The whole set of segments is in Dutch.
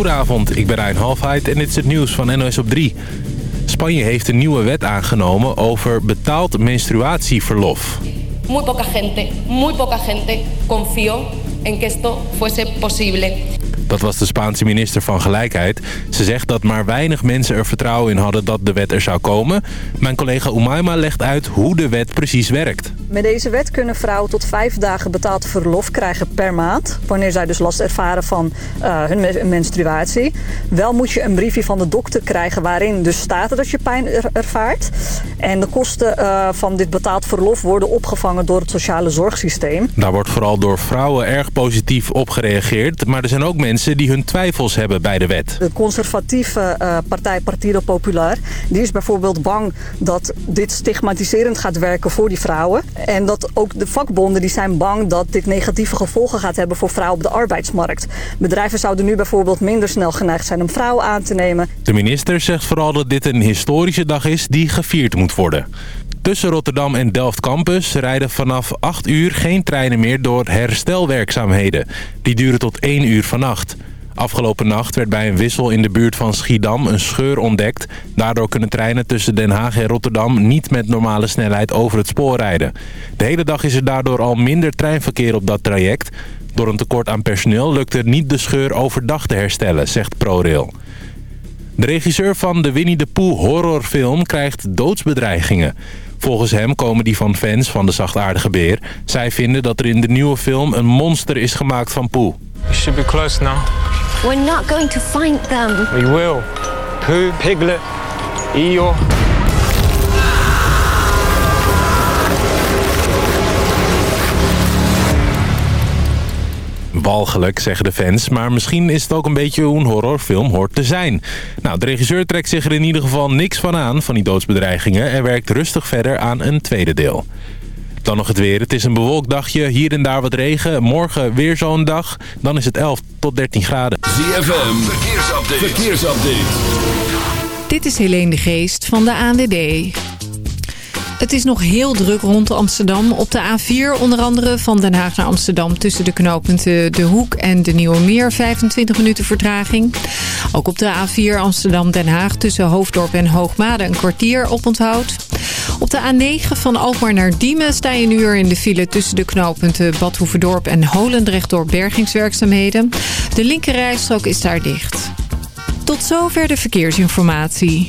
Goedenavond, ik ben Rijn Halfheid en dit is het nieuws van NOS op 3. Spanje heeft een nieuwe wet aangenomen over betaald menstruatieverlof. Muy poca gente, muy poca gente confió en que esto fuese posible. Dat was de Spaanse minister van Gelijkheid. Ze zegt dat maar weinig mensen er vertrouwen in hadden dat de wet er zou komen. Mijn collega Umaima legt uit hoe de wet precies werkt. Met deze wet kunnen vrouwen tot vijf dagen betaald verlof krijgen per maand. Wanneer zij dus last ervaren van uh, hun menstruatie. Wel moet je een briefje van de dokter krijgen waarin dus staat dat je pijn ervaart. En de kosten uh, van dit betaald verlof worden opgevangen door het sociale zorgsysteem. Daar wordt vooral door vrouwen erg positief op gereageerd. Maar er zijn ook mensen die hun twijfels hebben bij de wet. De conservatieve uh, partij Partido Popular die is bijvoorbeeld bang dat dit stigmatiserend gaat werken voor die vrouwen. En dat ook de vakbonden die zijn bang dat dit negatieve gevolgen gaat hebben voor vrouwen op de arbeidsmarkt. Bedrijven zouden nu bijvoorbeeld minder snel geneigd zijn om vrouwen aan te nemen. De minister zegt vooral dat dit een historische dag is die gevierd moet worden. Tussen Rotterdam en Delft Campus rijden vanaf 8 uur geen treinen meer door herstelwerkzaamheden. Die duren tot 1 uur vannacht. Afgelopen nacht werd bij een wissel in de buurt van Schiedam een scheur ontdekt. Daardoor kunnen treinen tussen Den Haag en Rotterdam niet met normale snelheid over het spoor rijden. De hele dag is er daardoor al minder treinverkeer op dat traject. Door een tekort aan personeel lukt het niet de scheur overdag te herstellen, zegt ProRail. De regisseur van de Winnie de Pooh horrorfilm krijgt doodsbedreigingen. Volgens hem komen die van fans van de zachtaardige beer. Zij vinden dat er in de nieuwe film een monster is gemaakt van Pooh. You should be close now. We're not going to find them. We will. Pooh, Piglet, Eeyore. Walgelijk, zeggen de fans. Maar misschien is het ook een beetje hoe een horrorfilm hoort te zijn. Nou, de regisseur trekt zich er in ieder geval niks van aan, van die doodsbedreigingen... en werkt rustig verder aan een tweede deel. Dan nog het weer. Het is een bewolkt dagje. Hier en daar wat regen. Morgen weer zo'n dag. Dan is het 11 tot 13 graden. ZFM. Verkeersupdate. Verkeersupdate. Dit is Helene de Geest van de ANWB. Het is nog heel druk rond Amsterdam. Op de A4 onder andere van Den Haag naar Amsterdam... tussen de knooppunten De Hoek en de Nieuwe Meer 25 minuten vertraging. Ook op de A4 Amsterdam-Den Haag tussen Hoofddorp en Hoogmade... een kwartier op onthoud. Op de A9 van Alkmaar naar Diemen sta je een uur in de file... tussen de knooppunten Badhoevedorp en Holendrecht door bergingswerkzaamheden. De linkerrijstrook is daar dicht. Tot zover de verkeersinformatie.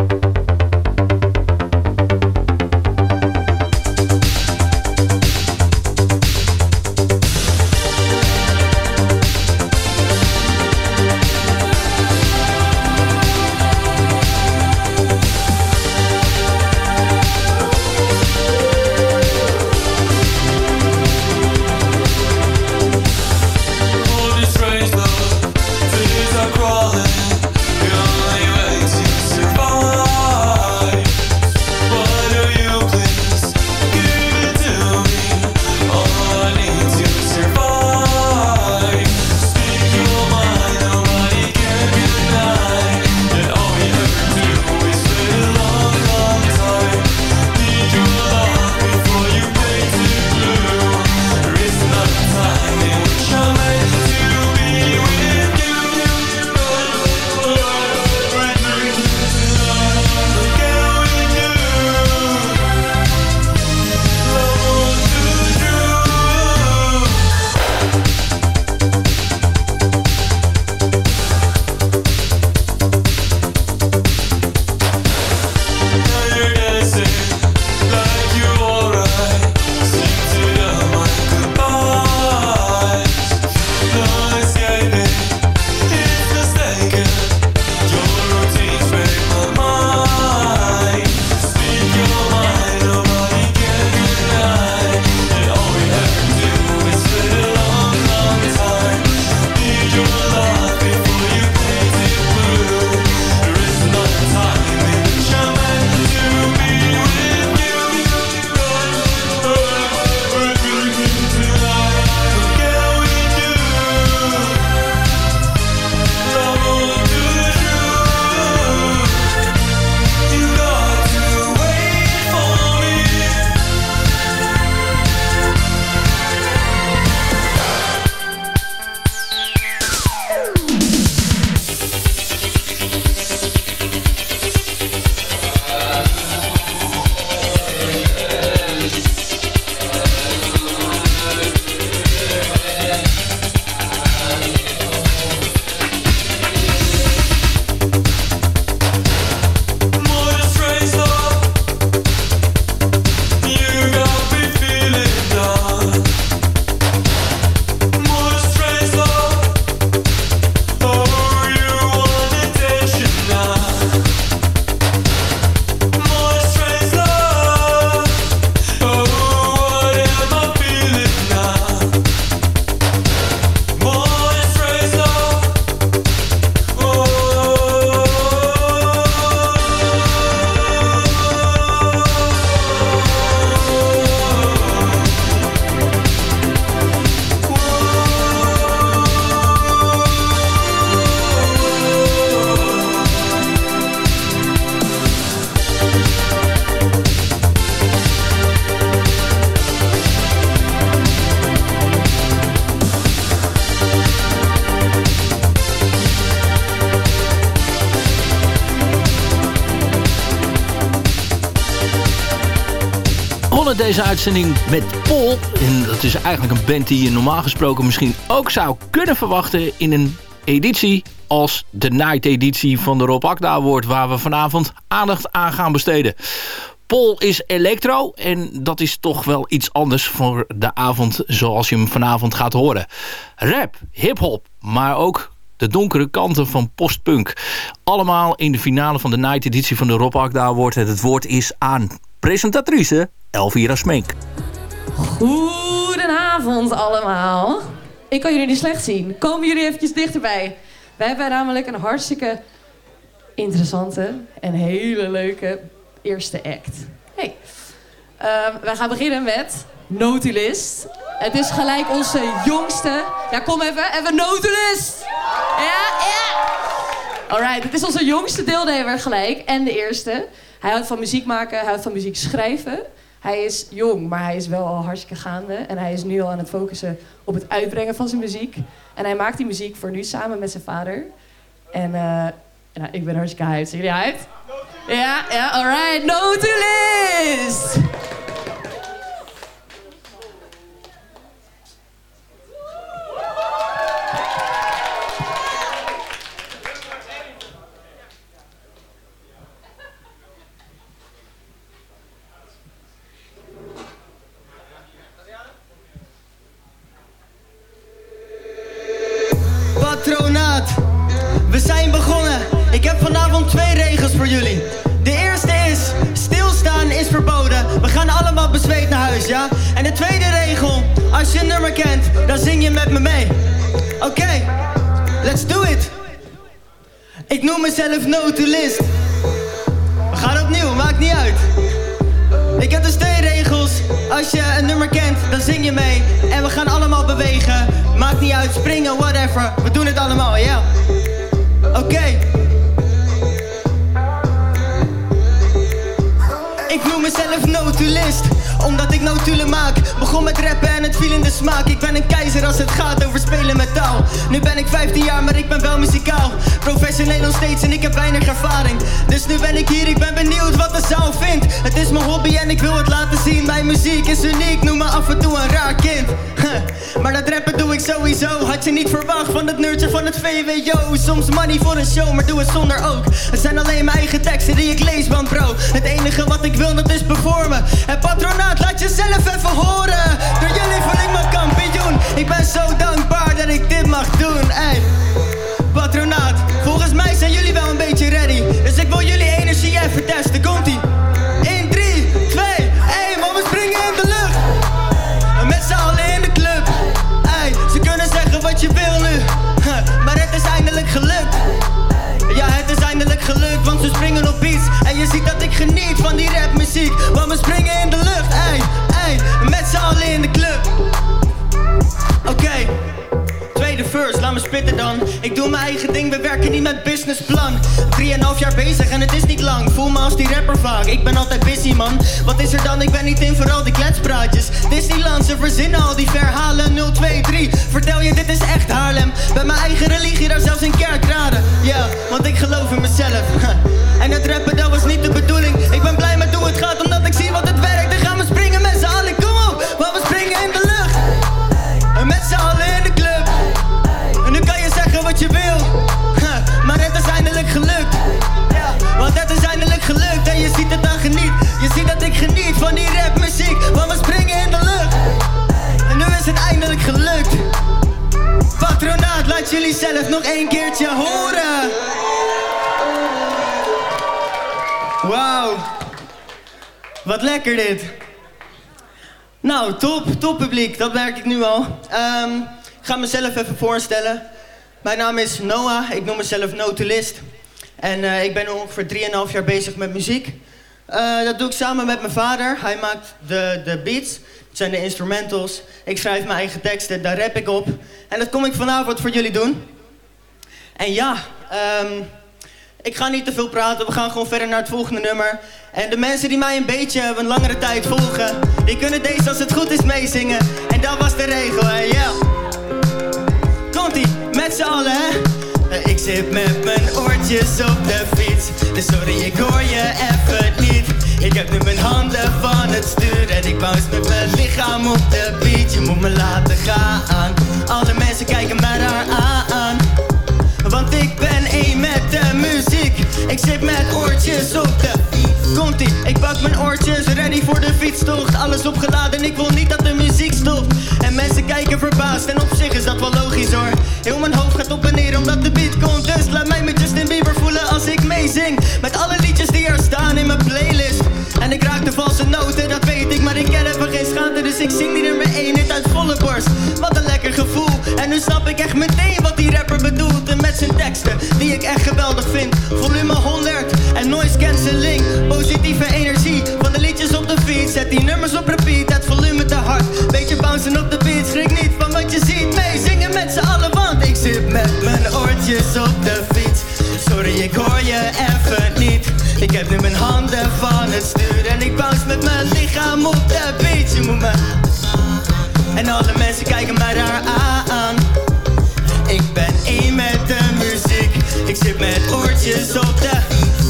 Uitzending met Pol. En dat is eigenlijk een band die je normaal gesproken misschien ook zou kunnen verwachten in een editie als de night editie van de Rob Akda waar we vanavond aandacht aan gaan besteden. Pol is electro en dat is toch wel iets anders voor de avond zoals je hem vanavond gaat horen. Rap, hip-hop, maar ook de donkere kanten van postpunk. Allemaal in de finale van de night editie van de Rob Akda. En het woord is aan presentatrice Elvira Smeek. Goedenavond allemaal. Ik kan jullie niet slecht zien. Komen jullie eventjes dichterbij. Wij hebben namelijk een hartstikke interessante en hele leuke eerste act. Hey. Uh, wij gaan beginnen met Notulist. Het is gelijk onze jongste... Ja, kom even. Even Notulist! Ja, ja! Alright, het is onze jongste deelnemer gelijk. En de eerste. Hij houdt van muziek maken, hij houdt van muziek schrijven. Hij is jong, maar hij is wel al hartstikke gaande. En hij is nu al aan het focussen op het uitbrengen van zijn muziek. En hij maakt die muziek voor nu samen met zijn vader. En uh, nou, ik ben hartstikke hyped. Zijn jullie hyped? Ja, ja, alright. Notulist! Notulist. We gaan opnieuw, maakt niet uit. Ik heb dus twee regels. Als je een nummer kent, dan zing je mee. En we gaan allemaal bewegen. Maakt niet uit, springen, whatever. We doen het allemaal, ja. Oké. Ik noem mezelf notulist omdat ik notulen maak Begon met rappen smaak. Ik ben een keizer als het gaat over spelen met taal. Nu ben ik 15 jaar, maar ik ben wel muzikaal. Professioneel nog steeds en ik heb weinig ervaring. Dus nu ben ik hier, ik ben benieuwd wat de zaal vindt. Het is mijn hobby en ik wil het laten zien. Mijn muziek is uniek, noem me af en toe een raar kind. Maar dat rappen doe ik sowieso. Had je niet verwacht van het nerdje van het VWO Soms money voor een show, maar doe het zonder ook. Het zijn alleen mijn eigen teksten die ik lees, want bro Het enige wat ik wil, dat is performen. Het patronaat, laat jezelf even horen. Door jullie voel ik me kampioen. Ik ben zo dankbaar dat ik dit mag doen Ey. Patronaat, volgens mij zijn jullie wel een beetje ready. Dus ik wil jullie energie even testen, komt-ie laat me spitten dan. Ik doe mijn eigen ding, we werken niet met businessplan. Drieënhalf jaar bezig en het is niet lang. Voel me als die rapper vaak, ik ben altijd busy man. Wat is er dan, ik ben niet in voor al die kletspraatjes. Disneyland, ze verzinnen al die verhalen. 0, 2, 3 Vertel je, dit is echt Haarlem. Bij mijn eigen religie, daar zelfs in kerkraden. Ja, want ik geloof in mezelf. En het rappen, dat was niet de bedoeling jullie zelf nog één keertje horen. Wauw. Wat lekker dit. Nou, top, top publiek, dat merk ik nu al. Um, ik ga mezelf even voorstellen. Mijn naam is Noah, ik noem mezelf Notulist. En uh, ik ben ongeveer 3,5 jaar bezig met muziek. Uh, dat doe ik samen met mijn vader. Hij maakt de, de beats, dat zijn de instrumentals. Ik schrijf mijn eigen teksten, daar rap ik op. En dat kom ik vanavond voor jullie doen. En ja, um, ik ga niet te veel praten. We gaan gewoon verder naar het volgende nummer. En de mensen die mij een beetje een langere tijd volgen... die kunnen deze als het goed is meezingen. En dat was de regel, hè, ja. Komt-ie, met z'n allen, hè. Ik zit met mijn oortjes op de fiets. Dus sorry ik hoor je even niet. Ik heb nu mijn handen van het stuur En ik bounce met mijn lichaam op de beat Je moet me laten gaan. Alle mensen kijken mij daar aan. Want ik ben één met de muziek. Ik zit met oortjes op de Komt-ie, ik pak mijn oortjes, ready voor de fietstocht. Alles opgeladen, ik wil niet dat de muziek stopt. En mensen kijken verbaasd en op zich is dat wel logisch hoor. Heel mijn hoofd gaat op en neer omdat de beat komt. Dus laat mij met Justin Bieber voelen als ik meezing. Met alle liedjes die er staan in mijn playlist. En ik raak de valse noten, dat Maar geen schaamte, dus ik zing die nummer 1 hit uit volle borst. Wat een lekker gevoel. En nu snap ik echt meteen wat die rapper bedoelt. En met zijn teksten, die ik echt geweldig vind. Volume 100 en noise cancelling. Positieve energie van de liedjes op de fiets Zet die nummers op repeat, het volume te hard. Beetje bouncen op de beat, schrik niet van wat je ziet. Nee, zingen met z'n allen, want ik zit met mijn oortjes op de fiets. Sorry, ik hoor je even niet Ik heb nu mijn handen van het stuur En ik bounce met mijn lichaam op de beat Je moet me... En alle mensen kijken mij daar aan. Ik ben één met de muziek. Ik zit met oortjes op de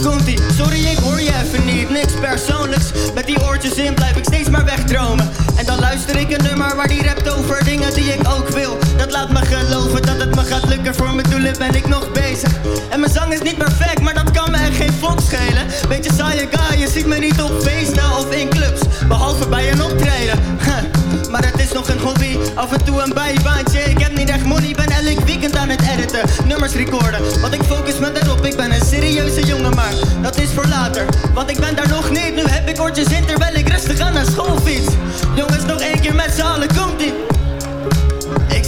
Komt-ie, sorry ik hoor je even niet. Niks persoonlijks, met die oortjes in blijf ik steeds maar wegdromen. En dan luister ik een nummer waar die rapt over dingen die ik ook wil laat me geloven dat het me gaat lukken. Voor mijn doelen ben ik nog bezig. En mijn zang is niet perfect, maar dat kan me echt geen vonk schelen. Beetje saaie guy, je ziet me niet op feesten of in clubs. Behalve bij een optreden. Maar het is nog een hobby, af en toe een bijbaantje. Ik heb niet echt money, ben elk weekend aan het editen. Nummers recorden, want ik focus me daarop. Ik ben een serieuze jongen, maar dat is voor later. Want ik ben daar nog niet, nu heb ik oortjes in Terwijl ik rustig aan naar school fiets Jongens, nog één keer met z'n allen, komt-ie ik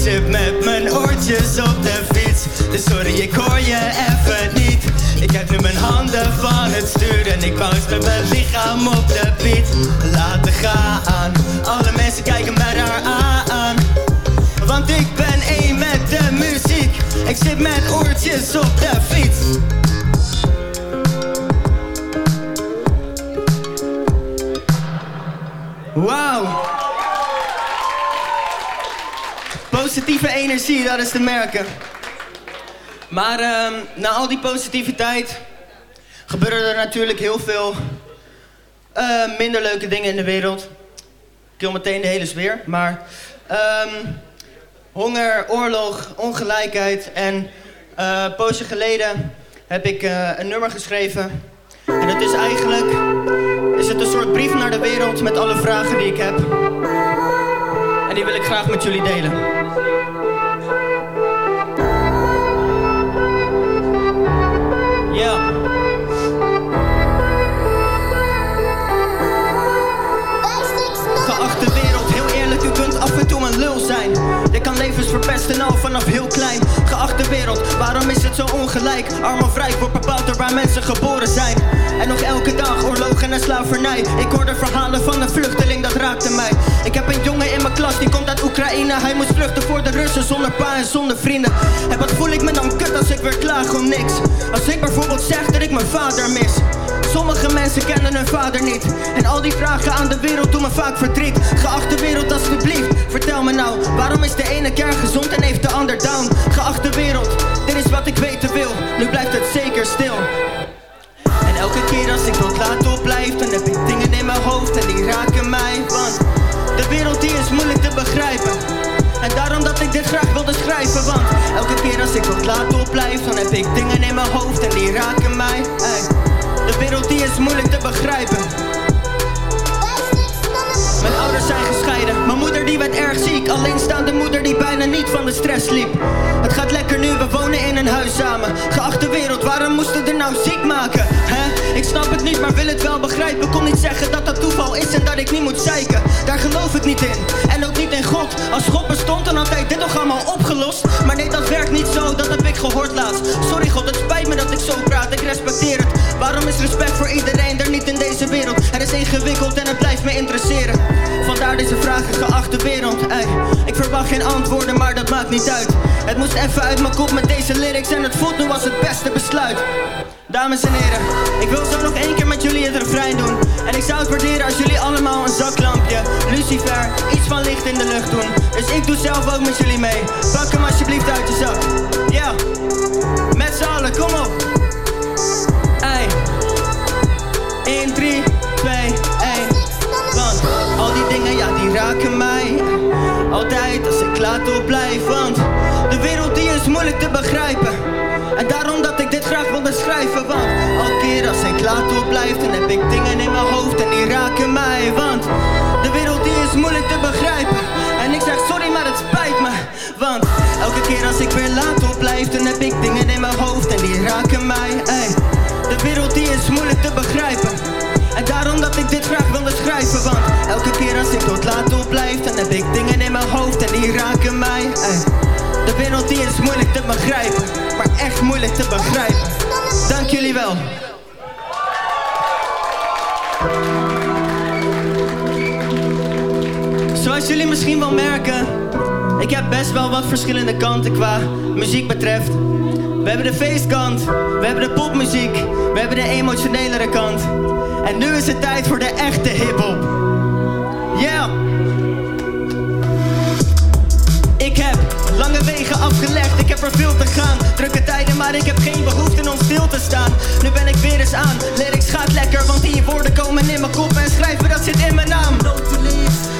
zit met mijn oortjes op de fiets. Dus sorry, ik hoor je even niet. Ik heb nu mijn handen van het stuur En ik bounce met mijn lichaam op de beat Laten gaan. Alle mensen kijken mij daar aan Want ik ben één met de muziek. Ik zit met oortjes op de fiets. Wauw Positieve energie, dat is te merken. Maar uh, na al die positiviteit gebeuren er natuurlijk heel veel uh, minder leuke dingen in de wereld. Ik kill meteen de hele sfeer. Maar um, honger, oorlog, ongelijkheid en uh, een poosje geleden heb ik uh, een nummer geschreven. En het is eigenlijk is het een soort brief naar de wereld met alle vragen die ik heb. En die wil ik graag met jullie delen. Ja. Geachte wereld, heel eerlijk, u kunt af en toe een lul zijn. Dit kan levens verpesten al vanaf heel klein. Waarom is het zo ongelijk? Arm of rijk wordt bepaald door waar mensen geboren zijn. En nog elke dag oorlogen en slavernij. Ik hoorde verhalen van een vluchteling, dat raakte mij. Ik heb een jongen in mijn klas, die komt uit Oekraïne. Hij moest vluchten voor de Russen, zonder pa en zonder vrienden. En wat voel ik me dan kut als ik weer klaag om niks? Als ik bijvoorbeeld zeg dat ik mijn vader mis. Sommige mensen kennen hun vader niet. En al die vragen aan de wereld doen me vaak verdriet. Geachte wereld, alsjeblieft, vertel me nou. Waarom is de ene kerk gezond en heeft de ander down? Geachte wereld, dit is wat ik weten wil. Nu blijft het zeker stil. En elke keer als ik wat laat opblijf, dan heb ik dingen in mijn hoofd en die raken mij. Want de wereld die is moeilijk te begrijpen. En daarom dat ik dit graag wilde schrijven, want elke keer als ik wat laat opblijf, dan heb ik dingen in mijn hoofd en die raken mij. Ey. De wereld die is moeilijk te begrijpen. Mijn ouders zijn gescheiden, mijn moeder die werd erg ziek Alleenstaande moeder die bijna niet van de stress liep Het gaat lekker nu, we wonen in een huis samen Geachte wereld, waarom moesten er nou ziek maken? Hè? Ik snap het niet, maar wil het wel begrijpen. Kom niet zeggen dat dat toeval is en dat ik niet moet zeiken. Daar geloof ik niet in, en ook niet in God. Als God bestond dan had hij dit toch allemaal opgelost. Maar nee, dat werkt niet zo, dat heb ik gehoord laatst. Sorry God, het spijt me dat ik zo praat, ik respecteer het. Waarom is respect voor iedereen er niet in deze wereld? Er is ingewikkeld en het blijft me interesseren. Vandaar deze vragen, geachte wereld. Ey. Ik verwacht geen antwoorden, maar dat maakt niet uit. Het moest even uit mijn kop met deze lyrics En het voelt nu als het beste besluit Dames en heren, ik wil zo nog één keer met jullie het refrein doen. En ik zou het waarderen als jullie allemaal een zaklampje, lucifer, iets van licht in de lucht doen. Dus ik doe zelf ook met jullie mee. Pak hem alsjeblieft uit je zak. Ja, met z'n allen, kom op. Ei. 1, 3, 2, 1. Want al die dingen, ja, die raken mij. Altijd als ik laat op blijf, want de wereld die is moeilijk te begrijpen. Graag wil beschrijven, want elke keer als ik laat blijf, dan heb ik dingen in mijn hoofd en die raken mij. Want de wereld die is moeilijk te begrijpen. En ik zeg sorry, maar het spijt me. Want elke keer als ik weer laat blijf, dan heb ik dingen in mijn hoofd en die raken mij. De wereld die is moeilijk te begrijpen. En daarom dat ik dit graag wil beschrijven Want elke keer als ik tot laat blijf Dan heb ik dingen in mijn hoofd en die raken mij. Wereld die is moeilijk te begrijpen Maar echt moeilijk te begrijpen Dank jullie wel Zoals jullie misschien wel merken Ik heb best wel wat verschillende kanten qua muziek betreft we hebben de feestkant, we hebben de popmuziek, we hebben de emotionelere kant. En nu is het tijd voor de echte hip-hop. Yeah! Lange wegen afgelegd, ik heb er veel te gaan. Drukke tijden, maar ik heb geen behoefte om stil te staan. Nu ben ik weer eens aan, lyrics gaat lekker, want die woorden komen in mijn kop en schrijven, dat zit in mijn naam.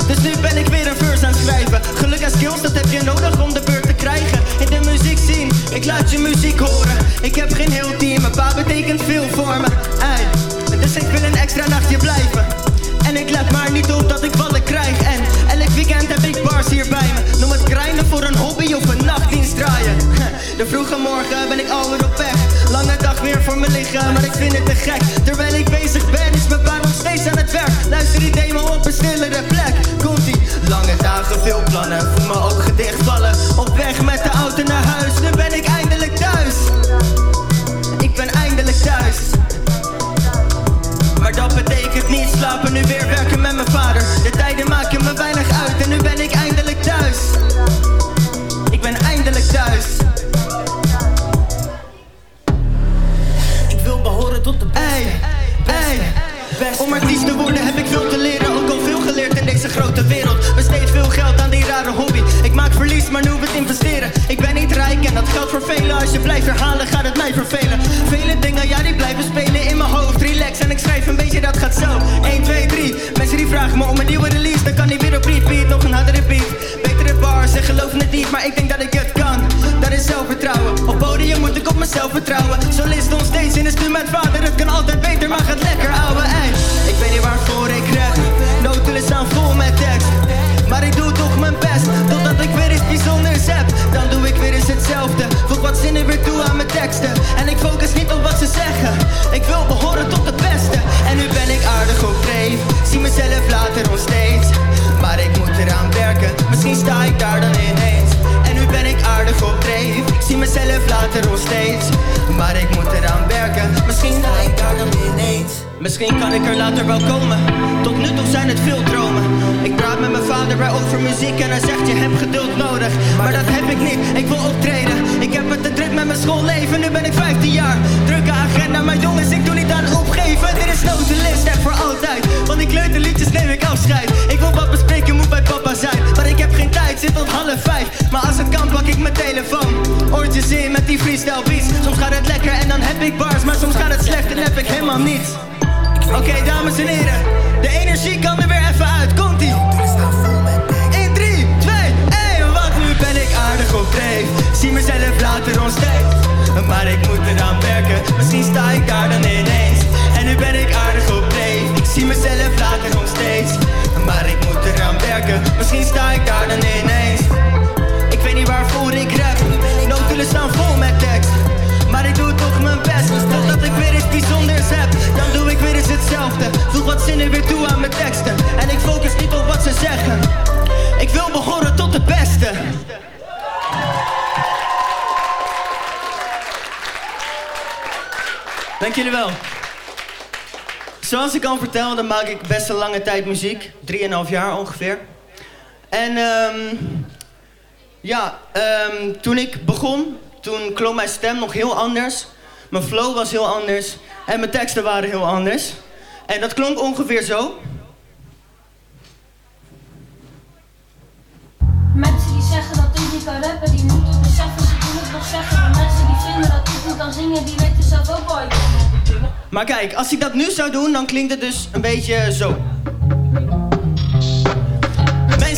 Dus nu ben ik weer een verse aan het schrijven. Geluk en skills, dat heb je nodig om de beurt te krijgen. In de muziek zien, ik laat je muziek horen. Ik heb geen heel team, mijn pa betekent veel voor me. Ey, dus ik wil een extra nachtje blijven. Ik let maar niet op dat ik ballen krijg. En elk weekend heb ik bars hier bij me. Noem het grinden voor een hobby of een nachtdienst draaien. De vroege morgen ben ik alweer op weg. Lange dag weer voor me liggen, maar ik vind het te gek. Terwijl ik bezig ben, is mijn baan nog steeds aan het werk. Luister die demo op een stillere plek. Komt ie, lange dagen, veel plannen. Voel me ook gedicht vallen. Op weg met de auto slapen, nu weer werken met mijn vader. De tijden maken me weinig uit en nu ben ik eindelijk thuis. Ik ben eindelijk thuis. Ik wil behoren tot de beste. Ey, ey. Om artiest te worden heb ik veel te leren, ook al veel geleerd in deze grote wereld. Besteed veel geld aan die rare hobby. Ik maak verlies, maar nu moet het investeren. Ik ben niet rijk en dat geldt voor velen. Als je blijft herhalen, gaat het mij vervelen. Vele dingen, en ik schrijf een beetje, dat gaat zo. 1, 2, 3. Mensen die vragen me om een nieuwe release, dan kan die weer op repeat. Nog een hardere beat. Betere bars, ze geloven het niet, maar ik denk dat ik het kan. Dat is zelfvertrouwen. Op podium moet ik op mezelf vertrouwen. Solist nog steeds in de stuur met vader. Het kan altijd beter, maar gaat lekker, ouwe hetzelfde. Voeg wat zinnen weer toe aan mijn teksten. En ik focus niet op wat ze zeggen. Ik wil behoren tot de beste. En nu ben ik aardig dreef. Zie mezelf later nog steeds. Maar ik moet eraan werken. Misschien sta ik daar dan ineens. En nu ben ik aardig op dreef. Ik zie mezelf later nog steeds. Maar ik moet eraan werken. Misschien sta ik daar dan ineens. Misschien kan ik er later wel komen. Tot nu toe zijn het veel dromen. Ik praat met mijn vader weer over muziek en hij zegt je hebt geduld nodig. Maar dat heb ik niet, ik wil optreden. Ik heb het te druk met mijn schoolleven, nu ben ik 15 jaar. Drukke agenda, maar jongens, ik doe niet aan opgeven. Dit is no de list, echt voor altijd. Van die kleuterliedjes neem ik afscheid. Ik wil wat bespreken, moet bij papa zijn. Maar ik heb geen tijd, zit tot half vijf. Maar als het kan, pak ik mijn telefoon. Oortjes in met die freestyle beats. Soms gaat het lekker en dan heb ik bars. Maar soms gaat het slecht en heb ik helemaal niets. Oké, dames en heren. De energie kan er weer even uit. Komt-ie. 1, 3, 2, 1. Want nu ben ik aardig op dreef. Zie mezelf later on stage. Maar ik moet eraan werken. Misschien sta ik daar dan ineens. En nu ben ik aardig op dreef. Ik zie mezelf later nog steeds. Maar ik moet eraan werken. Misschien sta ik daar dan ineens. Ik weet niet waarvoor ik rap. Notulen staan vol met tekst. Maar ik doe toch mijn best. Totdat ik weer iets bijzonders heb Dan doe ik weer eens hetzelfde. Voeg wat zinnen weer toe aan mijn teksten. En ik focus niet op wat ze zeggen. Ik wil behoren tot de beste. Dank jullie wel. Zoals ik al vertelde maak ik best een lange tijd muziek. 3,5 jaar ongeveer. En um, ja, um, toen ik begon toen klonk mijn stem nog heel anders. Mijn flow was heel anders. En mijn teksten waren heel anders. En dat klonk ongeveer zo. Mensen die zeggen dat ik niet kan rappen, die moeten beseffen, ze kunnen het nog zeggen. Maar mensen die vinden dat ik niet kan zingen, die weten zelf ook wel. Maar kijk, als ik dat nu zou doen, dan klinkt het dus een beetje zo.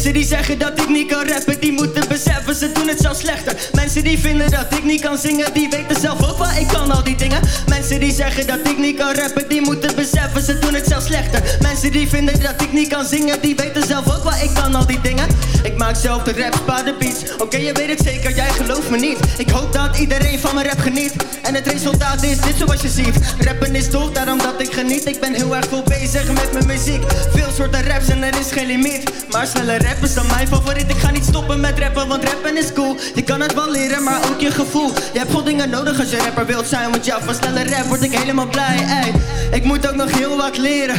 Mensen die zeggen dat ik niet kan rappen, die moeten beseffen, ze doen het zelf slechter. Mensen die vinden dat ik niet kan zingen, die weten zelf ook wel, ik kan al die dingen. Mensen die zeggen dat ik niet kan rappen, die moeten beseffen, ze doen het zelf slechter. Mensen die vinden dat ik niet kan zingen, die weten zelf ook wel, ik kan al die dingen. Ik maak zelf de rap, spaar de beats. Oké, je weet het zeker, jij gelooft me niet. Ik hoop dat iedereen van mijn rap geniet. En het resultaat is dit zoals je ziet. Rappen is tof, daarom dat ik geniet. Ik ben heel erg veel bezig met mijn muziek. Veel soorten raps en er is geen limiet. Maar snelle rap is dan mijn favoriet. Ik ga niet stoppen met rappen, want rappen is cool. Je kan het wel leren, maar ook je gevoel. Je hebt veel dingen nodig als je rapper wilt zijn. Want ja, van snelle rap word ik helemaal blij. Ey. Ik moet ook nog heel wat leren.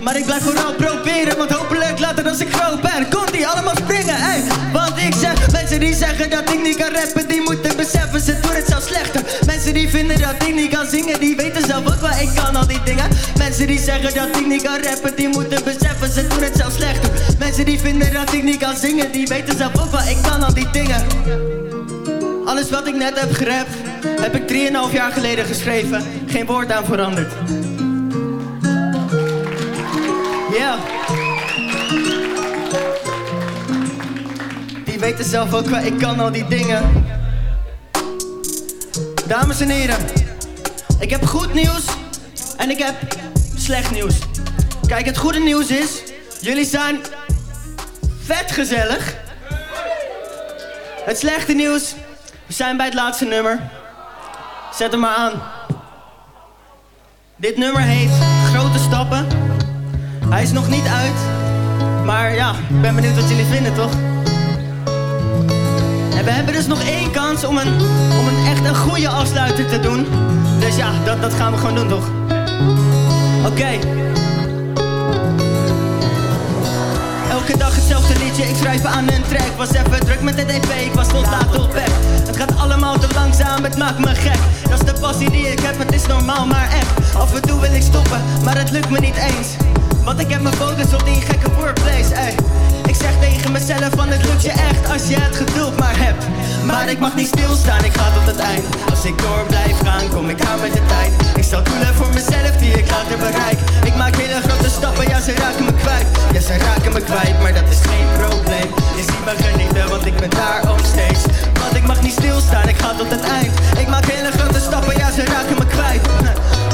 Maar ik blijf vooral proberen, want hopelijk later als ik groot ben, komt die allemaal springen, ey. Ik zeg, mensen die zeggen dat ik niet kan rappen, die moeten beseffen, ze doen het zelf slechter. Mensen die vinden dat ik niet kan zingen, die weten zelf ook wel, ik kan al die dingen. Mensen die zeggen dat ik niet kan rappen, die moeten beseffen, ze doen het zelf slechter. Mensen die vinden dat ik niet kan zingen, die weten zelf ook wel, ik kan al die dingen. Alles wat ik net heb gerapt, heb ik 3,5 jaar geleden geschreven, geen woord aan veranderd. Ja. Die weten zelf ook wel, ik kan al die dingen. Dames en heren, ik heb goed nieuws en ik heb slecht nieuws. Kijk, het goede nieuws is, jullie zijn vet gezellig. Het slechte nieuws, we zijn bij het laatste nummer. Zet hem maar aan. Dit nummer heet Grote Stappen. Hij is nog niet uit. Maar ja, ik ben benieuwd wat jullie vinden, toch? En we hebben dus nog één kans om een, om een echt een goede afsluiter te doen. Dus ja, dat, dat gaan we gewoon doen, toch? Oké. Elke dag hetzelfde liedje, ik schrijf aan een track. Was even druk met het EP, ik was tot laat op weg Het gaat allemaal te langzaam, het maakt me gek. Dat is de passie die ik heb, het is normaal maar echt. Af en toe wil ik stoppen, maar het lukt me niet eens. Want ik heb mijn focus op die gekke workplace, ey. Ik zeg tegen mezelf van het lukt je echt als je het maar ik mag niet stilstaan, ik ga tot het eind. Als ik door blijf gaan, kom ik aan met de tijd. Ik stel doelen voor mezelf die ik later bereik. Ik maak hele grote stappen, ja ze raken me kwijt. Ja ze raken me kwijt, maar dat is geen probleem. Je ziet me genieten, want ik ben daar ook steeds. Want ik mag niet stilstaan, ik ga tot het eind. Ik maak hele grote stappen, ja ze raken me kwijt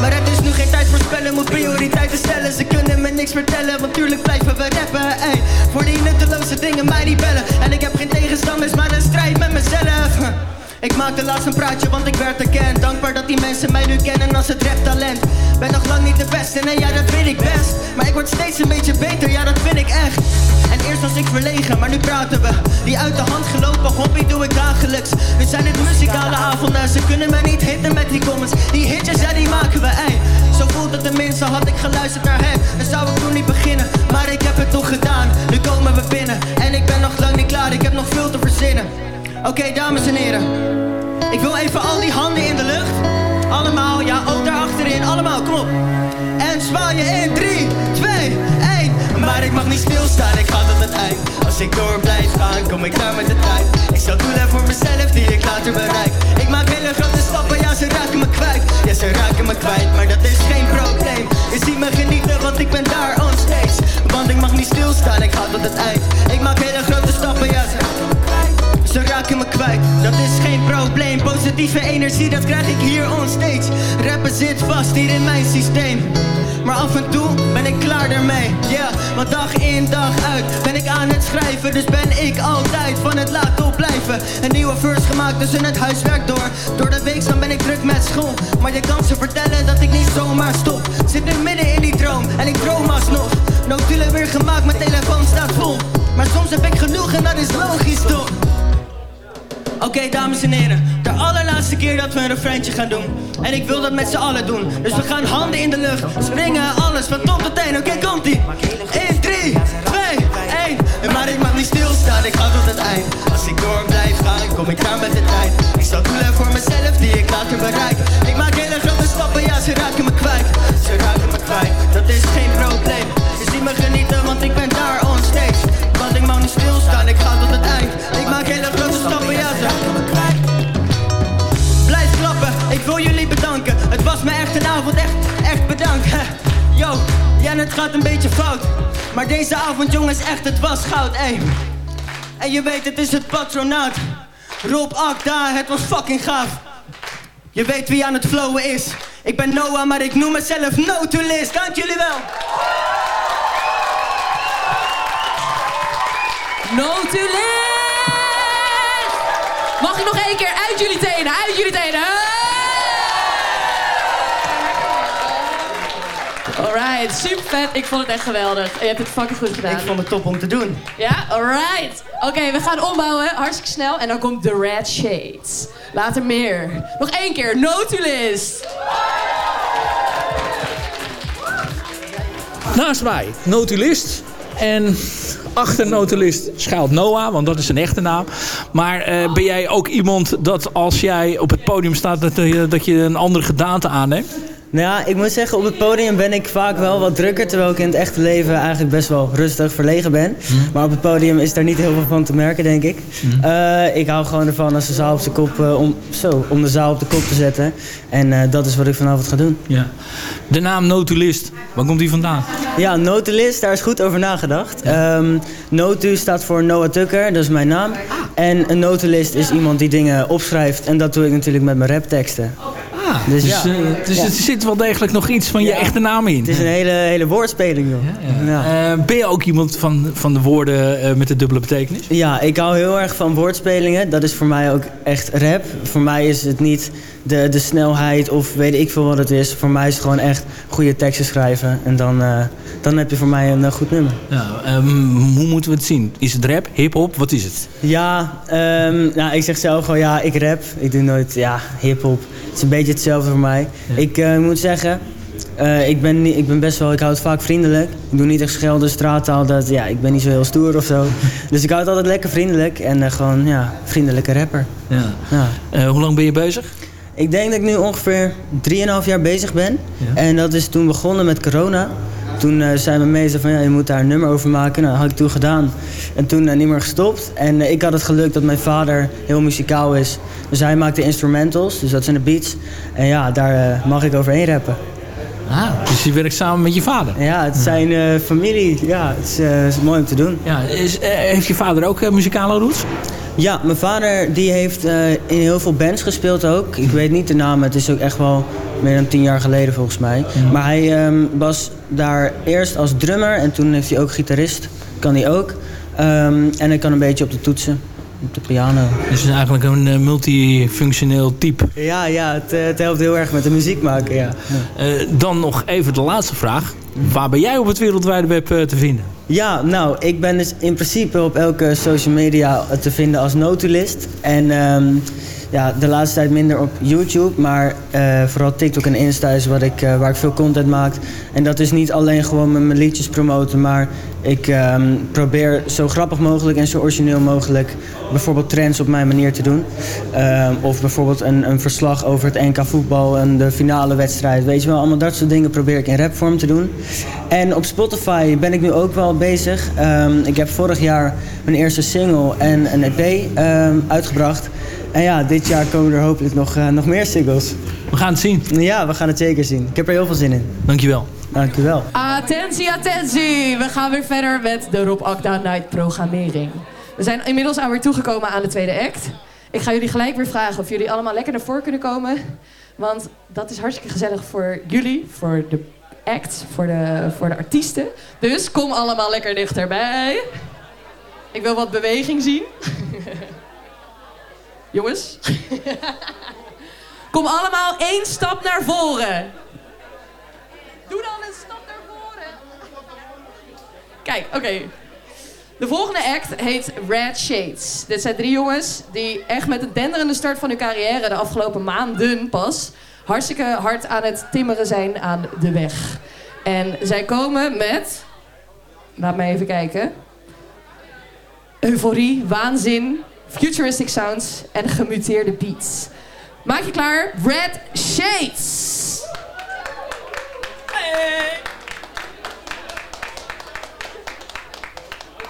Maar het is nu geen tijd voor spellen, moet prioriteiten stellen. Ze kunnen me niks vertellen, want tuurlijk blijven we rappen ey. Voor die nutteloze dingen mij niet bellen. En ik heb geen tegenstanders, maar een strijd met mezelf. Ik maakte laatst een praatje, want ik werd erkend. Dankbaar dat die mensen mij nu kennen als het rap talent Ben nog lang niet de beste, nee ja dat weet ik best. Maar ik word steeds een beetje beter, ja dat vind ik echt En eerst was ik verlegen, maar nu praten we Die uit de hand gelopen hobby doe ik dagelijks Nu zijn het muzikale avonden, ze kunnen me niet hitten met die comments Die hitjes, ja die maken we, ey Zo voelt het tenminste, had ik geluisterd naar hen Dan zou ik toen niet beginnen, maar ik heb het toch gedaan Nu komen we binnen, en ik ben nog lang niet klaar Ik heb nog veel te verzinnen Oké, dames en heren. Ik wil even al die handen in de lucht. Allemaal, ja, ook daar achterin. Allemaal, kom op. En zwaaien in 3, 2, 1. Maar ik mag niet stilstaan, ik ga tot het eind. Als ik door blijf gaan, kom ik daar met de tijd. Ik stel doelen voor mezelf die ik later bereik. Ik maak hele grote stappen, ja, ze raken me kwijt. Ja, ze raken me kwijt, maar dat is geen probleem. Je ziet me genieten, want ik ben daar stage. Want ik mag niet stilstaan, ik ga tot het eind. Ik maak hele grote stappen, ja, ze. Ze raken me kwijt, dat is geen probleem. Positieve energie, dat krijg ik hier on stage. Rappen zit vast hier in mijn systeem. Maar af en toe ben ik klaar ermee Ja, want dag in dag uit Ben ik aan het schrijven, dus ben ik altijd Van het laat opblijven. Een nieuwe verse gemaakt tussen het huiswerk door. Door de week dan ben ik druk met school. Maar je kan ze vertellen dat ik niet zomaar stop. Zit nu midden in die droom en ik droom alsnog. Notulen weer gemaakt, mijn telefoon staat vol. Maar soms heb ik genoeg en dat is logisch toch Oké, dames en heren, de allerlaatste keer dat we een refreintje gaan doen. En ik wil dat met z'n allen doen. Dus we gaan handen in de lucht, springen, alles van top tot teen. Oké, okay, komt-ie. 1, 3, 2, 1. Maar ik mag niet stilstaan, ik ga tot het eind. Als ik door blijf gaan, kom ik daar met de tijd. Ik stel doelen voor mezelf die ik later bereik. Ik maak hele ze raken me kwijt Ze raken me kwijt, dat is geen probleem Ze zien me genieten, want ik ben daar on stage Want ik mag niet stilstaan, ik ga tot het eind. Ik maak hele grote stappen, ja ze Blijf klappen, ik wil jullie bedanken. Het was me echt een avond, echt, echt bedankt. Yo, ja het gaat een beetje fout. Maar deze avond jongens, echt het was goud, ey. En je weet het is het patronaat. Rob Akda, het was fucking gaaf. Je weet wie aan het flowen is. Ik ben Noah, maar ik noem mezelf Notulist Dank jullie wel Notulist! Mag ik nog één keer uit jullie tenen, uit jullie tenen? Alright, super vet. Ik vond het echt geweldig. Je hebt het fucking goed gedaan. Ik vond het top om te doen Ja, alright. Oké, we gaan ombouwen. Hartstikke snel. En dan komt The Red Shades. Later meer. Nog één keer. Notulist. Naast mij, notulist. En achter notulist schuilt Noah, want dat is zijn echte naam. Maar eh, ben jij ook iemand dat als jij op het podium staat... dat, je dat je een andere gedaante aanneemt? Nou ja, ik moet zeggen, op het podium ben ik vaak wel wat drukker... terwijl ik in het echte leven eigenlijk best wel rustig verlegen ben. Maar op het podium is daar niet heel veel van te merken, denk ik. Eh, ik hou gewoon ervan als de zaal op zijn kop... eh, om, zo, om de zaal op de kop te zetten. En eh, dat is wat ik vanavond ga doen. Ja. De naam notulist, waar komt die vandaan? Ja, notulist, daar is goed over nagedacht. Ehm, Notu staat voor Noah Tucker, dat is mijn naam. En een notulist is iemand die dingen opschrijft. En dat doe ik natuurlijk met mijn rapteksten. Dus, ja. eh, dus Ja. er zit wel degelijk nog iets van je echte naam in. Het is een hele, hele woordspeling, joh. Ja. Eh, ben je ook iemand van, van de woorden eh, met de dubbele betekenis? Ja, ik hou heel erg van woordspelingen. Dat is voor mij ook echt rap. Voor mij is het niet de, de snelheid of weet ik veel wat het is. Voor mij is het gewoon echt goede teksten schrijven. En dan, eh, dan heb je voor mij een eh, goed nummer. Ja, ehm, hoe moeten we het zien? Is het rap, hip-hop? Wat is het? Ja, ehm, nou, ik zeg zelf gewoon ja, ik rap. Ik doe nooit ja, hip-hop. Het is een beetje hetzelfde voor mij. Ik eh, moet zeggen, ik, ben, niet- ik ben best wel, ik hou het vaak vriendelijk. Ik doe niet echt schelden, straattaal. Dat, ja, ik ben niet zo heel stoer of zo. dus ik hou het altijd lekker vriendelijk. En gewoon, ja, vriendelijke rapper. Ja. Ja. Hoe lang ben je bezig? Ik denk dat ik nu ongeveer 3,5 jaar bezig ben. En dat is toen begonnen met corona. Toen eh, zei mijn meester van ja, je moet daar een nummer over maken. Nou, dat had ik toen gedaan. En toen eh, niet meer gestopt. En eh, ik had het geluk dat mijn vader heel muzikaal is. Dus hij maakte instrumentals, dus dat zijn de beats. En ja, daar mag ik overheen rappen. Ah, dus je werkt samen met je vader? Ja, het zijn familie. Ja, het is, het is mooi om te doen. Ja, is, heeft je vader ook muzikale roots? Ja, mijn vader die heeft eh, in heel veel bands gespeeld ook. Ik weet niet de naam, het is ook echt wel meer dan tien jaar geleden volgens mij. Maar hij ehm, was daar eerst als drummer en toen heeft hij ook gitarist. Kan hij ook. Ehm, en hij kan een beetje op de toetsen, op de piano. Dus het is eigenlijk een eh, multifunctioneel type. Ja, ja het, eh, het helpt heel erg met de muziek maken, ja. Dan nog even de laatste vraag. Waar ben jij op het wereldwijde web eh, te vinden? Ja, nou, ik ben dus in principe op elke social media te vinden als notulist. En ehm, ja, de laatste tijd minder op YouTube, maar eh, vooral TikTok en Insta is wat ik, eh, waar ik veel content maak. En dat is niet alleen gewoon met mijn liedjes promoten, maar ik ehm, probeer zo grappig mogelijk en zo origineel mogelijk bijvoorbeeld trends op mijn manier te doen. Ehm, of bijvoorbeeld een, een verslag over het NK voetbal en de finale wedstrijd. Weet je wel, allemaal dat soort dingen probeer ik in rapvorm te doen. En op Spotify ben ik nu ook wel bezig. Ehm, ik heb vorig jaar mijn eerste single en een EP uitgebracht. En ja, dit jaar komen er hopelijk nog, eh, nog meer singles. We gaan het zien. Ja, we gaan het zeker zien. Ik heb er heel veel zin in. Dankjewel. Dankjewel. Attentie, attentie! We gaan weer verder met de Rob Akda Night programmering. We zijn inmiddels alweer toegekomen aan de tweede act. Ik ga jullie gelijk weer vragen of jullie allemaal lekker naar voren kunnen komen. Want dat is hartstikke gezellig voor jullie, voor de act, voor de, voor de artiesten. Dus kom allemaal lekker dichterbij. Ik wil wat beweging zien. Jongens. kom allemaal één stap naar voren. Doe dan een stap naar voren. Kijk, oké. De volgende act heet Red Shades. Dit zijn drie jongens die echt met de denderende start van hun carrière de afgelopen maanden pas hartstikke hard aan het timmeren zijn aan de weg. En zij komen met, laat mij even kijken, euforie, waanzin, futuristic sounds en gemuteerde beats. Maak je klaar, Red Shades! Hey.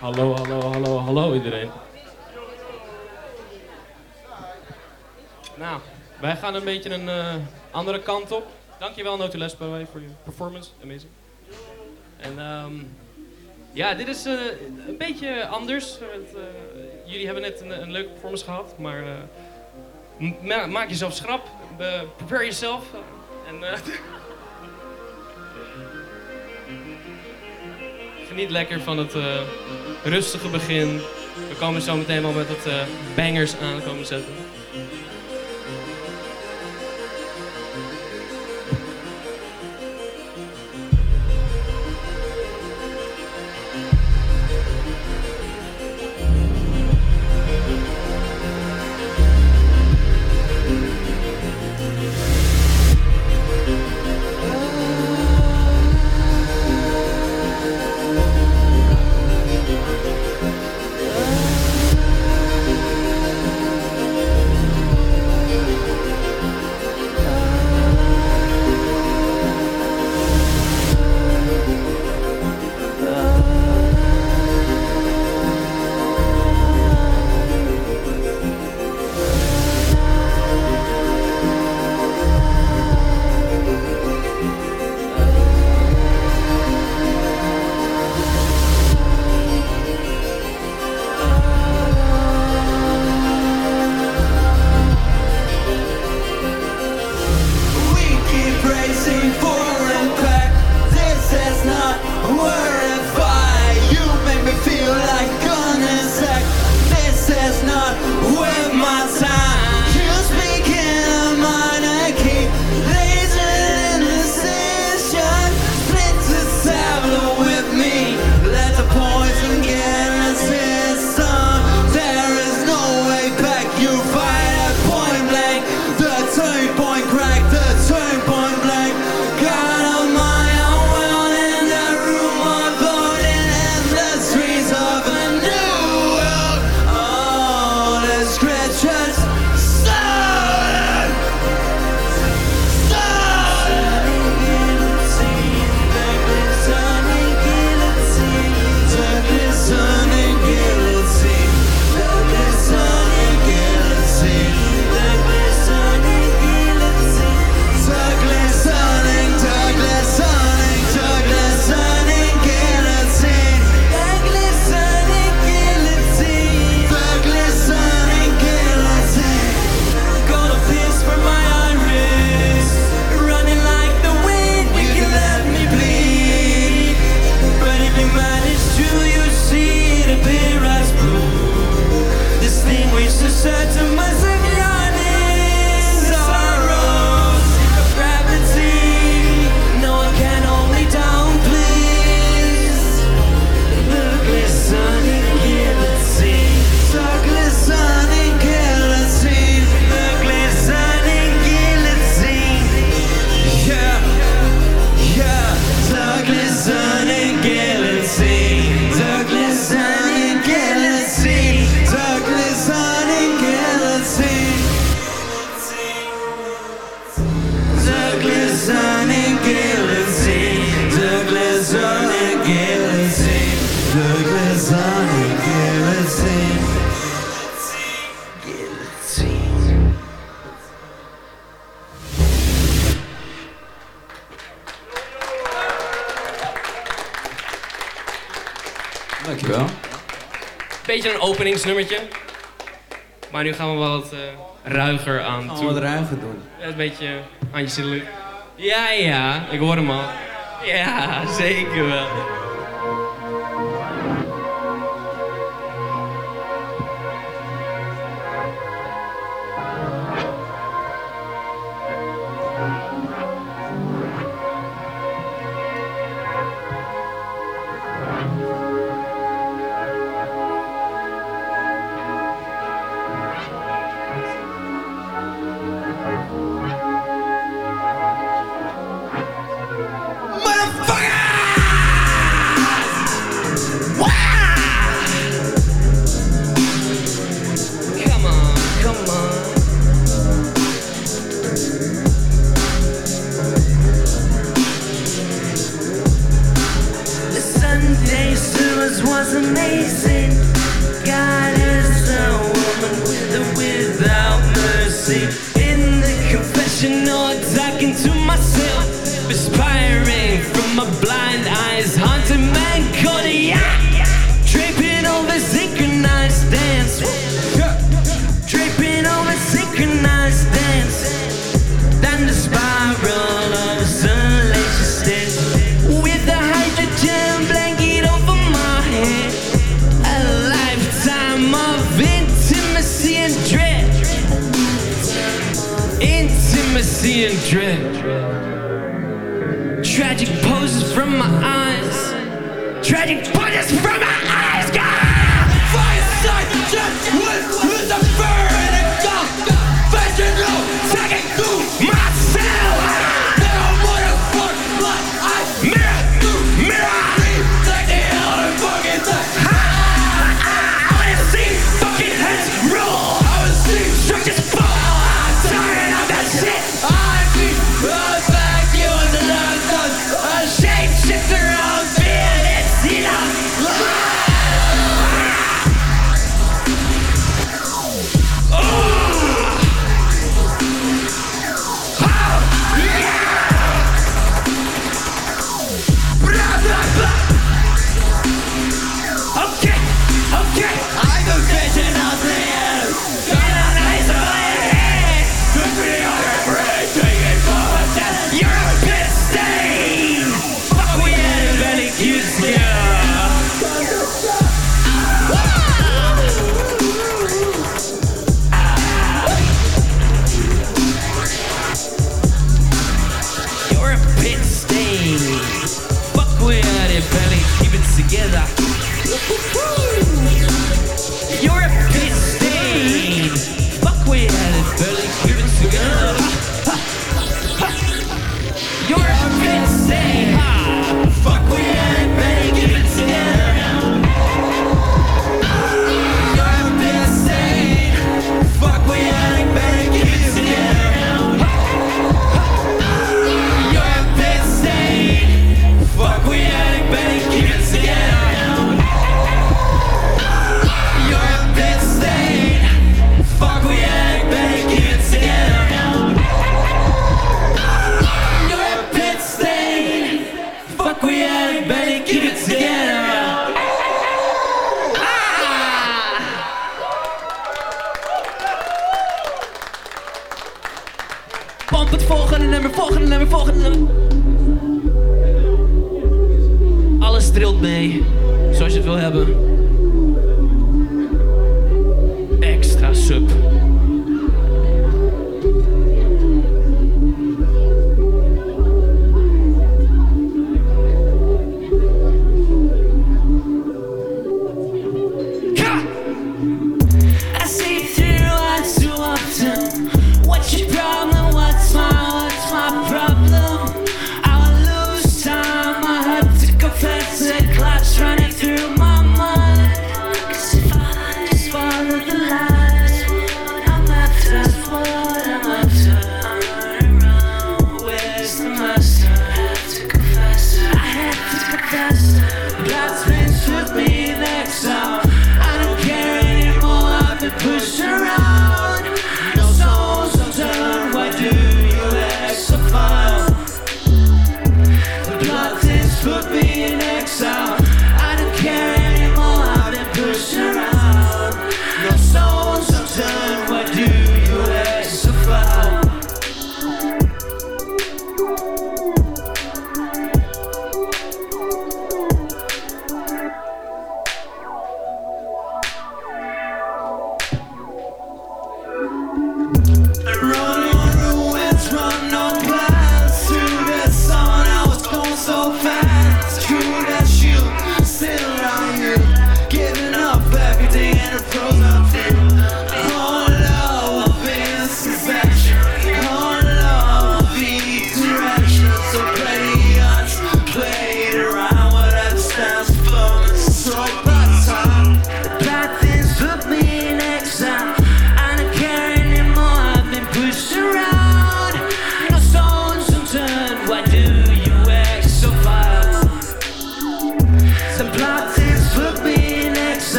Hallo, hallo, hallo, hallo iedereen. Nou, wij gaan een beetje een eh, andere kant op. Dankjewel Notulesp voor je performance, amazing. En um, ja, dit is eh, een beetje anders. Eh, jullie hebben net een, een leuke performance gehad, maar eh, maak jezelf schrap. Prepare yourself. en geniet lekker van het rustige begin. We komen zo meteen wel met wat bangers aan komen zetten. Dankjewel. Beetje een openingsnummertje. Maar nu gaan we wat eh, ruiger aan Gaan we toe. wat ruiger doen. Een beetje handjes in de lucht. Ja, ja, ik hoor hem al. Ja, zeker wel. Tragic poses from my eyes. Tragic poses from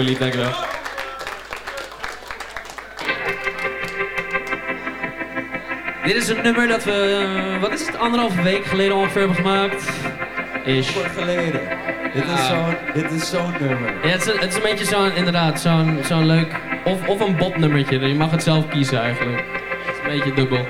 super lief, dankjewel. Dit is een nummer dat we, wat is het, anderhalf week geleden ongeveer hebben gemaakt. Is. Kort geleden. Dit is zo'n, dit is zo'n nummer. Ja, het is, het is een beetje zo'n, inderdaad, zo'n zo'n leuk, of, of een botnummertje. Je mag het zelf kiezen eigenlijk. Is een beetje dubbel.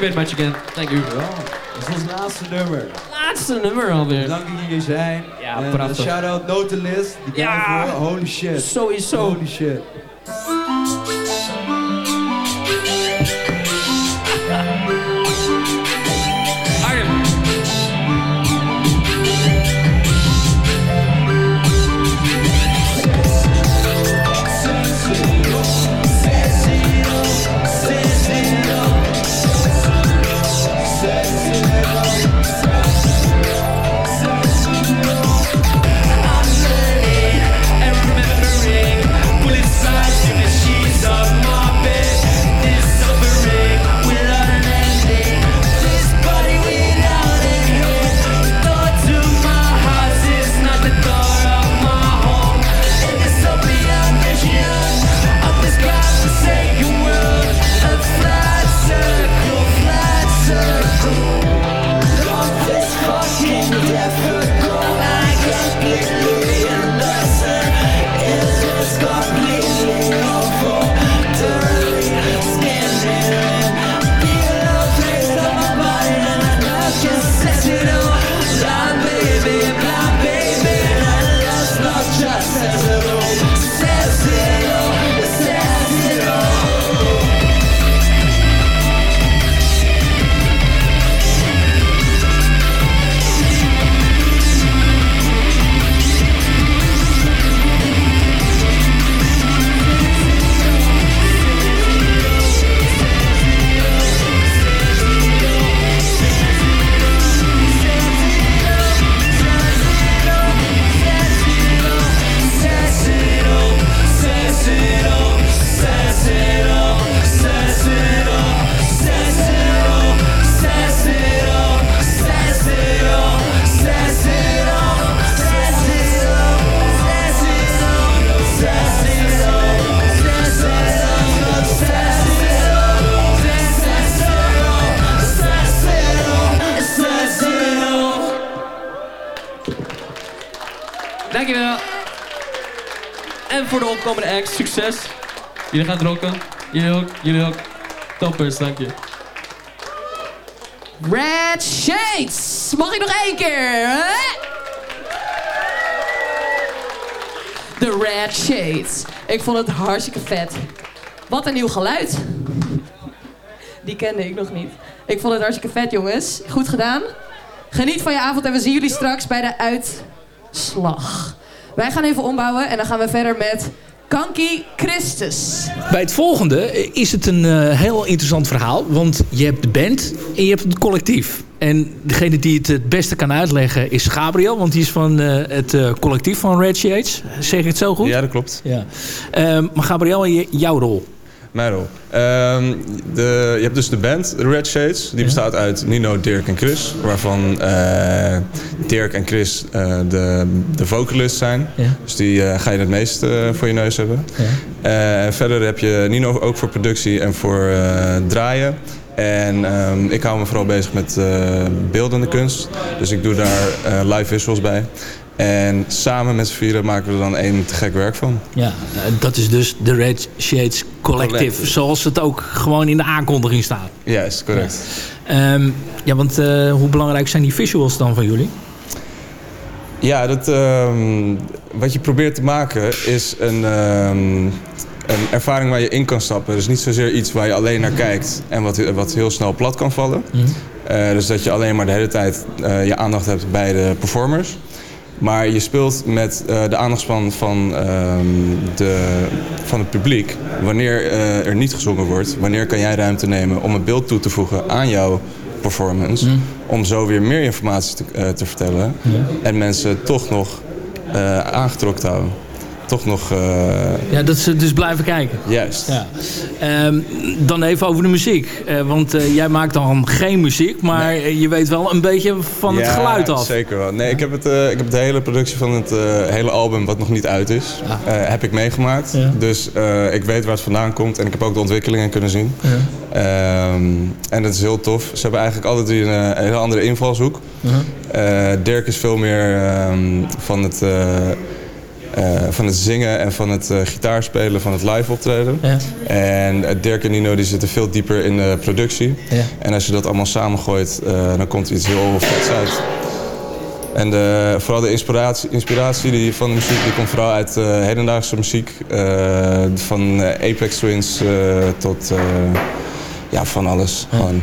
You very much again. Thank you. Dat is ons laatste nummer. Laatste nummer alweer. Dank dat jullie hier zijn. Ja, en prachtig. shout-out Notulist. Die Ja. voor Holy shit. Sowieso. Holy shit. Succes. Jullie gaan rocken. Jullie ook, jullie ook. Toppers, dank je. Red Shades. Mag ik nog één keer? De Red Shades. Ik vond het hartstikke vet. Wat een nieuw geluid. Die kende ik nog niet. Ik vond het hartstikke vet, jongens. Goed gedaan. Geniet van je avond en we zien jullie straks bij de uitslag. Wij gaan even ombouwen en dan gaan we verder met Kanki Christus. Bij het volgende is het een eh, heel interessant verhaal. Want je hebt de band en je hebt het collectief. En degene die het het beste kan uitleggen is Gabriel. Want die is van eh, het eh, collectief van Red Shades. Zeg ik het zo goed? Ja, dat klopt. Ja. Ehm, maar Gabriel, je- jouw rol? Mijn rol. Ehm, de, je hebt dus de band, Red Shades. Die bestaat uit Nino, Dirk en Chris. Waarvan eh, Dirk en Chris eh, de, de vocalist zijn. Ja. Dus die eh, ga je het meest voor je neus hebben. Eh, verder heb je Nino ook voor productie en voor draaien. En ehm, ik hou me vooral bezig met beeldende kunst. Dus ik doe daar live visuals bij. En samen met z'n vieren maken we er dan één te gek werk van. Ja, eh, dat is dus de Red Shades Collective. Collective. Zoals het ook gewoon in de aankondiging staat. Juist, correct. Ehm, ja, want eh, hoe belangrijk zijn die visuals dan van jullie? Ja, dat, ehm, wat je probeert te maken is een, ehm, een ervaring waar je in kan stappen. Dus niet zozeer iets waar je alleen naar kijkt en wat, wat heel snel plat kan vallen. Eh, dus dat je alleen maar de hele tijd je aandacht hebt bij de performers. Maar je speelt met eh, de aandachtspan van, ehm, de, van het publiek. Wanneer eh, er niet gezongen wordt, wanneer kan jij ruimte nemen om een beeld toe te voegen aan jouw performance. Om zo weer meer informatie te, eh, te vertellen. En mensen toch nog aangetrokken te houden. Toch nog... eh, Ja, dat ze dus blijven kijken. Juist. Ja. Ehm, dan even over de muziek. Eh, want eh, jij maakt dan geen muziek, maar je weet wel een beetje van het geluid af. zeker wel. Nee, ik heb, het, ik heb de hele productie van het hele album, wat nog niet uit is, heb ik meegemaakt. Dus ik weet waar het vandaan komt en ik heb ook de ontwikkelingen kunnen zien. Ehm, en dat is heel tof. Ze hebben eigenlijk drie een, eh, hele andere invalshoek. Dirk is veel meer ehm, van het... eh, van het zingen en van het eh, gitaarspelen, van het live optreden. Ja. En eh, Dirk en Nino die zitten veel dieper in de productie. Ja. En als je dat allemaal samengooit, eh, dan komt er iets heel vets uit. En de, vooral de inspiratie, inspiratie die, van de muziek die komt vooral uit hedendaagse muziek. van Apex Twins tot ja, van alles. Gewoon.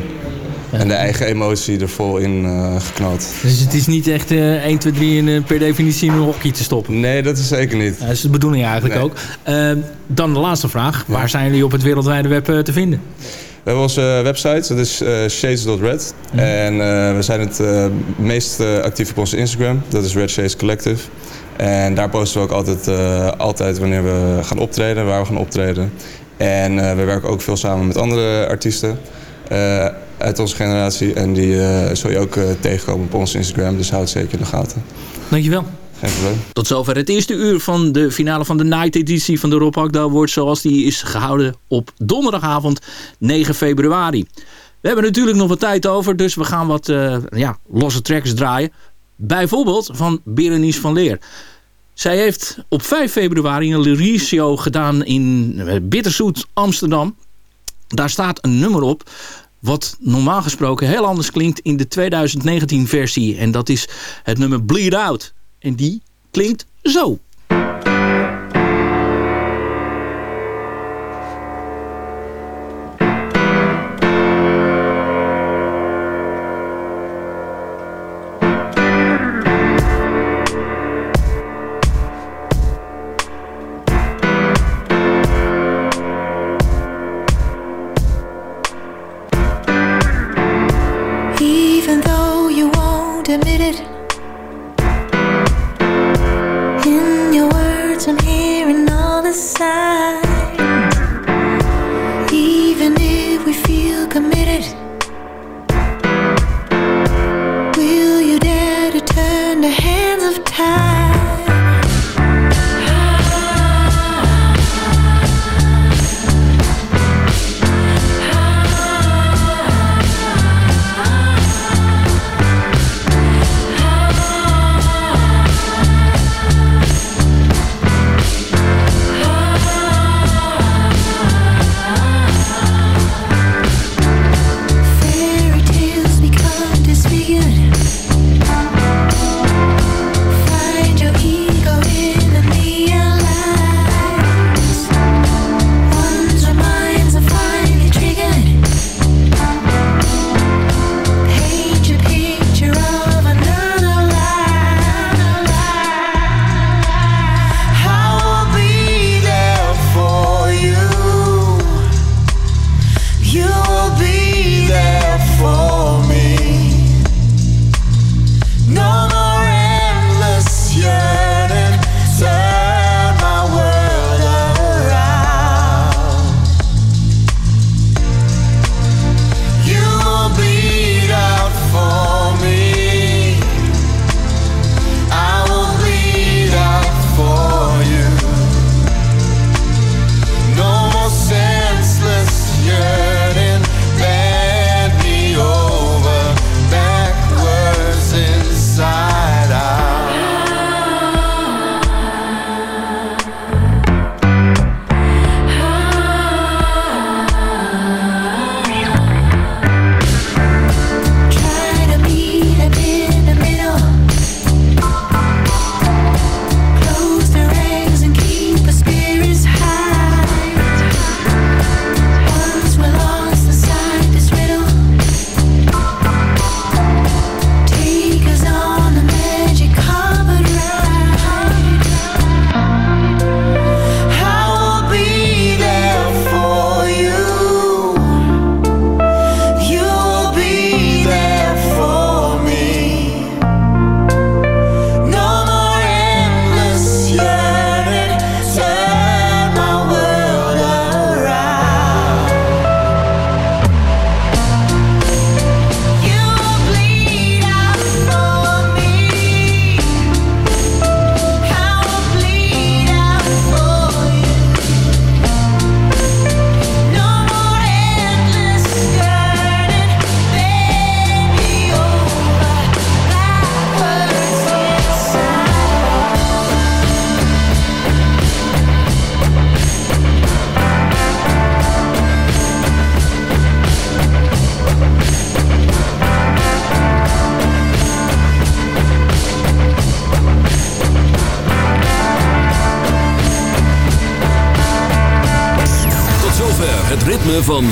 En de eigen emotie er vol in eh, geknald. Dus het is niet echt eh 1, 2, 3 en eh, per definitie in een hokje te stoppen. Nee, dat is zeker niet. Dat is de bedoeling eigenlijk Nee. ook. Eh, dan de laatste vraag. Waar zijn jullie op het wereldwijde web eh, te vinden? We hebben onze website, dat is eh, shades.red. En eh, we zijn het eh, meest eh, actief op onze Instagram, dat is Red Shades Collective. En daar posten we ook altijd, eh, altijd wanneer we gaan optreden, waar we gaan optreden. En eh, we werken ook veel samen met andere artiesten eh, uit onze generatie. En die eh, zul je ook eh, tegenkomen op onze Instagram, dus houd het zeker in de gaten. Dankjewel. Geen probleem. Tot zover het eerste uur van de finale van de Night editie van de Rob Akda Awards. Zoals die is gehouden op donderdagavond 9 februari. We hebben natuurlijk nog wat tijd over, dus we gaan wat eh, ja, losse tracks draaien. Bijvoorbeeld van Berenice van Leer. Zij heeft op 5 februari een show gedaan in Bitterzoet Amsterdam. Daar staat een nummer op wat normaal gesproken heel anders klinkt in de 2019 versie. En dat is het nummer Bleed Out. En die klinkt zo.